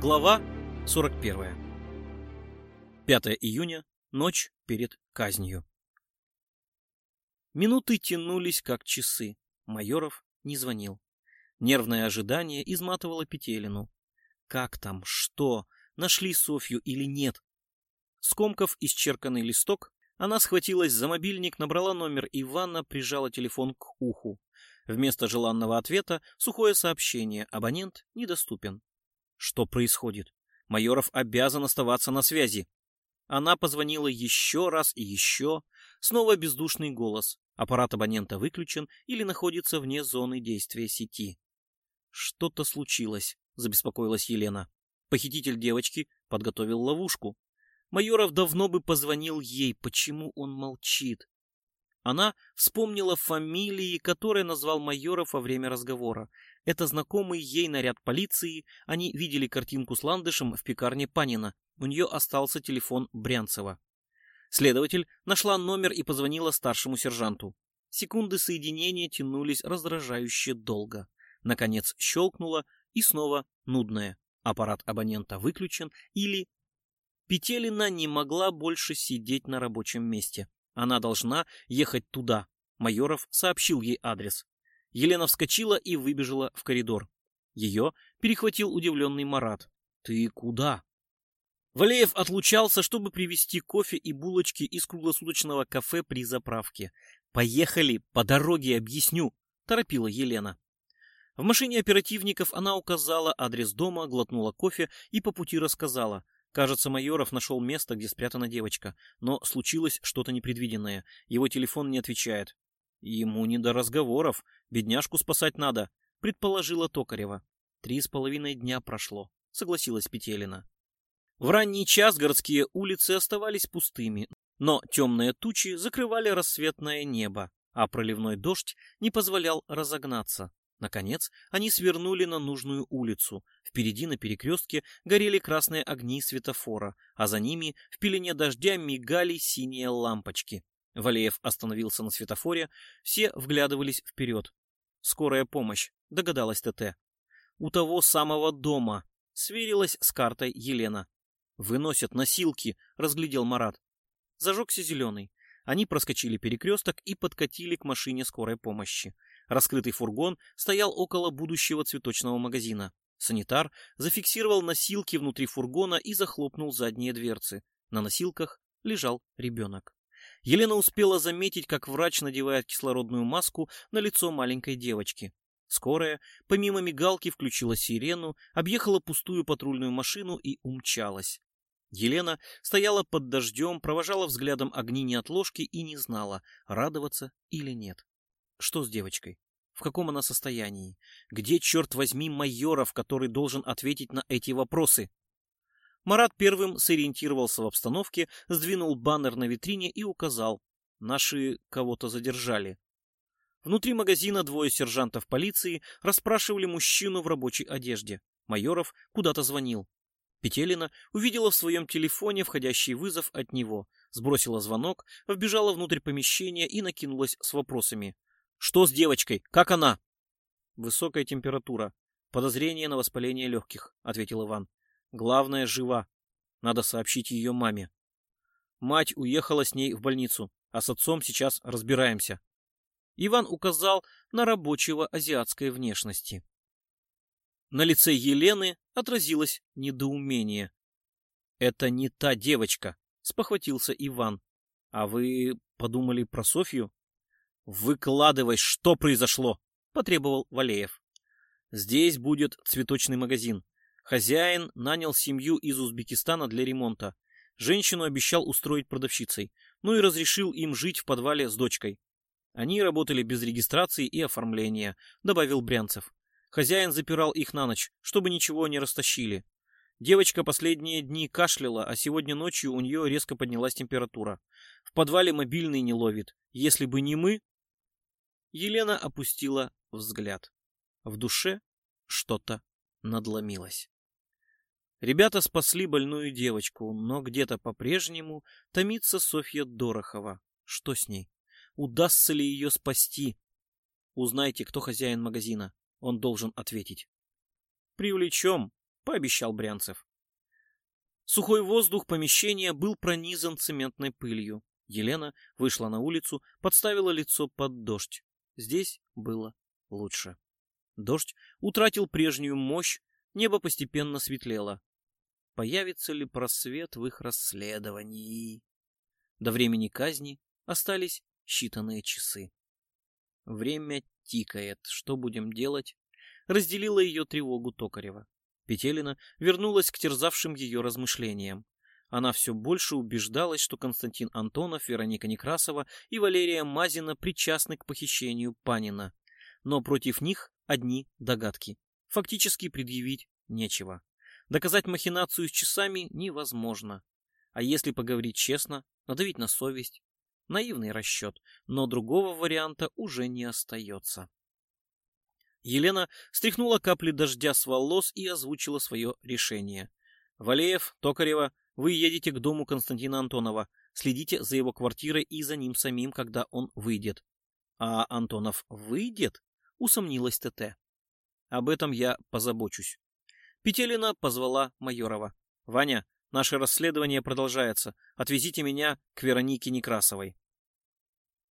Глава 41. 5 июня. Ночь перед казнью. Минуты тянулись, как часы. Майоров не звонил. Нервное ожидание изматывало Петелину. Как там? Что? Нашли Софью или нет? Скомкав исчерканный листок, она схватилась за мобильник, набрала номер Ивана, прижала телефон к уху. Вместо желанного ответа сухое сообщение «Абонент недоступен». Что происходит? Майоров обязан оставаться на связи. Она позвонила еще раз и еще. Снова бездушный голос. Аппарат абонента выключен или находится вне зоны действия сети. Что-то случилось, забеспокоилась Елена. Похититель девочки подготовил ловушку. Майоров давно бы позвонил ей, почему он молчит? Она вспомнила фамилии, которые назвал Майоров во время разговора. Это знакомый ей наряд полиции. Они видели картинку с ландышем в пекарне Панина. У нее остался телефон Брянцева. Следователь нашла номер и позвонила старшему сержанту. Секунды соединения тянулись раздражающе долго. Наконец щелкнуло, и снова нудное. Аппарат абонента выключен или... Петелина не могла больше сидеть на рабочем месте. Она должна ехать туда. Майоров сообщил ей адрес. Елена вскочила и выбежала в коридор. Ее перехватил удивленный Марат. «Ты куда?» Валеев отлучался, чтобы привезти кофе и булочки из круглосуточного кафе при заправке. «Поехали, по дороге объясню», — торопила Елена. В машине оперативников она указала адрес дома, глотнула кофе и по пути рассказала. Кажется, Майоров нашел место, где спрятана девочка, но случилось что-то непредвиденное. Его телефон не отвечает. Ему не до разговоров, бедняжку спасать надо, предположила Токарева. Три с половиной дня прошло, согласилась Петелина. В ранний час городские улицы оставались пустыми, но темные тучи закрывали рассветное небо, а проливной дождь не позволял разогнаться. Наконец, они свернули на нужную улицу. Впереди на перекрестке горели красные огни светофора, а за ними в пелене дождя мигали синие лампочки. Валеев остановился на светофоре, все вглядывались вперед. «Скорая помощь», — догадалась ТТ. «У того самого дома», — сверилась с картой Елена. «Выносят носилки», — разглядел Марат. Зажегся зеленый. Они проскочили перекресток и подкатили к машине скорой помощи. Раскрытый фургон стоял около будущего цветочного магазина. Санитар зафиксировал носилки внутри фургона и захлопнул задние дверцы. На носилках лежал ребенок. Елена успела заметить, как врач надевает кислородную маску на лицо маленькой девочки. Скорая, помимо мигалки, включила сирену, объехала пустую патрульную машину и умчалась. Елена стояла под дождем, провожала взглядом огни неотложки и не знала, радоваться или нет. Что с девочкой? В каком она состоянии? Где, черт возьми, Майоров, который должен ответить на эти вопросы? Марат первым сориентировался в обстановке, сдвинул баннер на витрине и указал. Наши кого-то задержали. Внутри магазина двое сержантов полиции расспрашивали мужчину в рабочей одежде. Майоров куда-то звонил. Петелина увидела в своем телефоне входящий вызов от него, сбросила звонок, вбежала внутрь помещения и накинулась с вопросами. «Что с девочкой? Как она?» «Высокая температура. Подозрение на воспаление легких», — ответил Иван. Главное, жива. Надо сообщить ее маме. Мать уехала с ней в больницу, а с отцом сейчас разбираемся. Иван указал на рабочего азиатской внешности. На лице Елены отразилось недоумение. «Это не та девочка», — спохватился Иван. «А вы подумали про Софью?» «Выкладывай, что произошло!» — потребовал Валеев. «Здесь будет цветочный магазин. Хозяин нанял семью из Узбекистана для ремонта. Женщину обещал устроить продавщицей, ну и разрешил им жить в подвале с дочкой. Они работали без регистрации и оформления, добавил Брянцев. Хозяин запирал их на ночь, чтобы ничего не растащили. Девочка последние дни кашляла, а сегодня ночью у нее резко поднялась температура. В подвале мобильный не ловит. Если бы не мы... Елена опустила взгляд. В душе что-то надломилось. Ребята спасли больную девочку, но где-то по-прежнему томится Софья Дорохова. Что с ней? Удастся ли ее спасти? Узнайте, кто хозяин магазина. Он должен ответить. Привлечем, пообещал Брянцев. Сухой воздух помещения был пронизан цементной пылью. Елена вышла на улицу, подставила лицо под дождь. Здесь было лучше. Дождь утратил прежнюю мощь, небо постепенно светлело. Появится ли просвет в их расследовании? До времени казни остались считанные часы. Время тикает. Что будем делать? Разделила ее тревогу Токарева. Петелина вернулась к терзавшим ее размышлениям. Она все больше убеждалась, что Константин Антонов, Вероника Некрасова и Валерия Мазина причастны к похищению Панина. Но против них одни догадки. Фактически предъявить нечего. Доказать махинацию с часами невозможно. А если поговорить честно, надавить на совесть, наивный расчет, но другого варианта уже не остается. Елена стряхнула капли дождя с волос и озвучила свое решение. «Валеев, Токарева, вы едете к дому Константина Антонова. Следите за его квартирой и за ним самим, когда он выйдет». «А Антонов выйдет?» — усомнилась ТТ. «Об этом я позабочусь». Петелина позвала Майорова. «Ваня, наше расследование продолжается. Отвезите меня к Веронике Некрасовой».